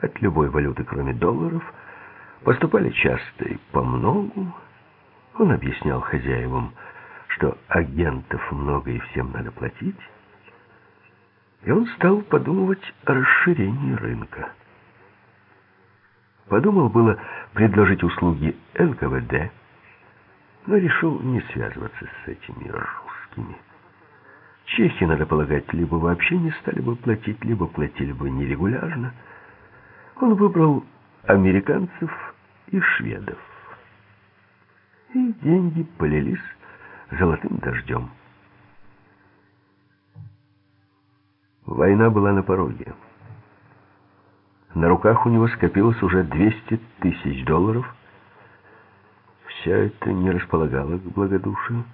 от любой валюты, кроме долларов, поступали часто и по многу. Он объяснял хозяевам, что агентов много и всем надо платить. И он стал подумывать о расширении рынка. Подумал было предложить услуги НКВД, но решил не связываться с этими русскими. Чехи, надо полагать, либо вообще не стали бы платить, либо платили бы нерегулярно. Он выбрал американцев и шведов. И деньги полились золотым дождем. Война была на пороге. На руках у него скопилось уже 200 тысяч долларов. Все это не располагало к благодушию.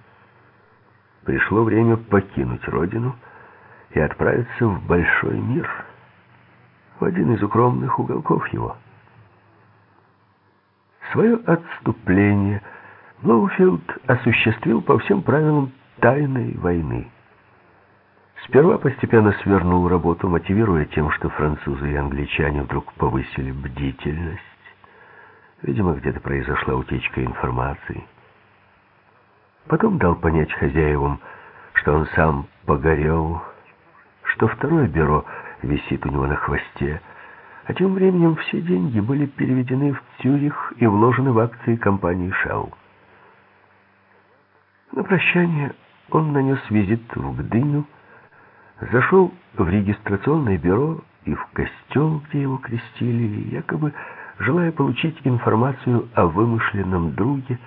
Пришло время покинуть родину и отправиться в большой мир, в один из укромных уголков его. Свое отступление Блоуфилд осуществил по всем правилам тайной войны. Сперва постепенно свернул работу, мотивируя тем, что французы и англичане вдруг повысили бдительность. Видимо, где-то произошла утечка информации. Потом дал понять хозяевам, что он сам погорел, что второе бюро висит у него на хвосте, а тем временем все деньги были переведены в Цюрих и вложены в акции компании «Шелл». На прощание он нанес визит в Гдыню, зашел в регистрационное бюро и в костел, где его крестили, якобы желая получить информацию о вымышленном друге,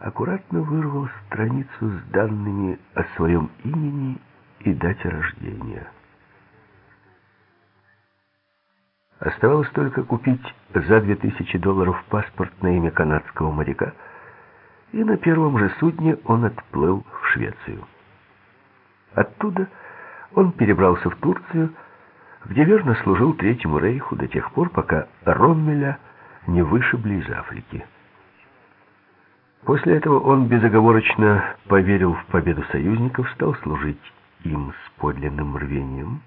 аккуратно вырвал страницу с данными о своем имени и дате рождения. Оставалось только купить за 2000 долларов паспорт на имя канадского моряка, и на первом же судне он отплыл в Швецию. Оттуда он перебрался в Турцию, где верно служил Третьему Рейху до тех пор, пока Роммеля не вышибли из Африки. После этого он безоговорочно поверил в победу союзников, стал служить им с подлинным рвением,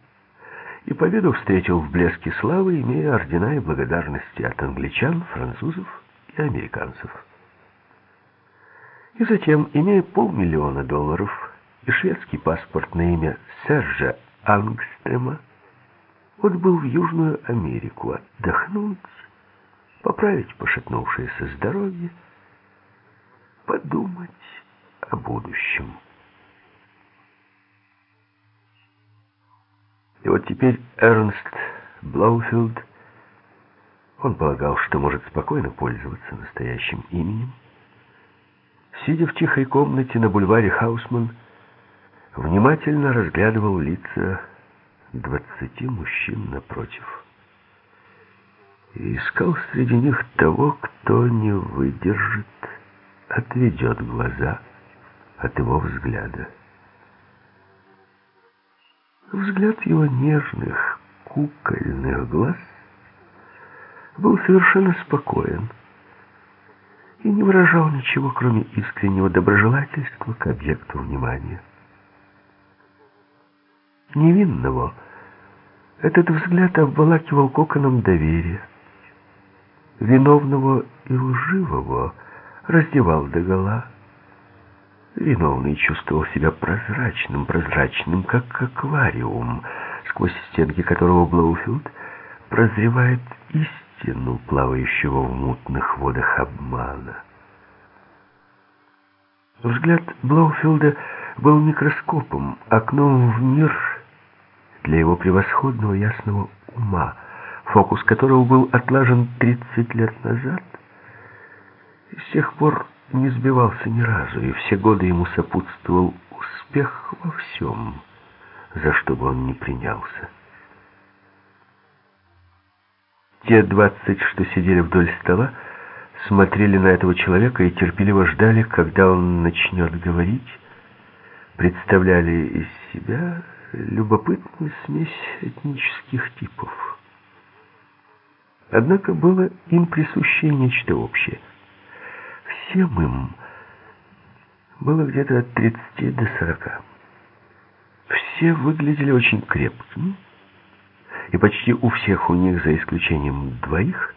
и победу встретил в блеске славы, имея ордена и благодарности от англичан, французов и американцев. И затем, имея полмиллиона долларов, и шведский паспорт на имя Сержа Ангстрема, он был в Южную Америку отдохнуть, поправить пошатнувшееся здоровье, подумать о будущем. И вот теперь Эрнст Блауфилд, он полагал, что может спокойно пользоваться настоящим именем, сидя в тихой комнате на бульваре Хаусман, внимательно разглядывал лица двадцати мужчин напротив. И искал среди них того, кто не выдержит, отведет глаза от его взгляда. Взгляд его нежных, кукольных глаз был совершенно спокоен и не выражал ничего, кроме искреннего доброжелательства к объекту внимания невинного, этот взгляд обволакивал коконом доверия. Виновного и лживого раздевал догола. Виновный чувствовал себя прозрачным, прозрачным, как аквариум, сквозь стенки которого Блоуфилд прозревает истину, плавающего в мутных водах обмана. Взгляд Блоуфилда был микроскопом, окном в мир — для его превосходного ясного ума, фокус которого был отлажен 30 лет назад, и с тех пор не сбивался ни разу, и все годы ему сопутствовал успех во всем, за что бы он ни принялся. Те двадцать, что сидели вдоль стола, смотрели на этого человека и терпеливо ждали, когда он начнет говорить, представляли из себя любопытную смесь этнических типов. Однако было им присуще нечто общее. Всем им было где-то от 30 до 40. Все выглядели очень крепкими и почти у всех у них, за исключением двоих,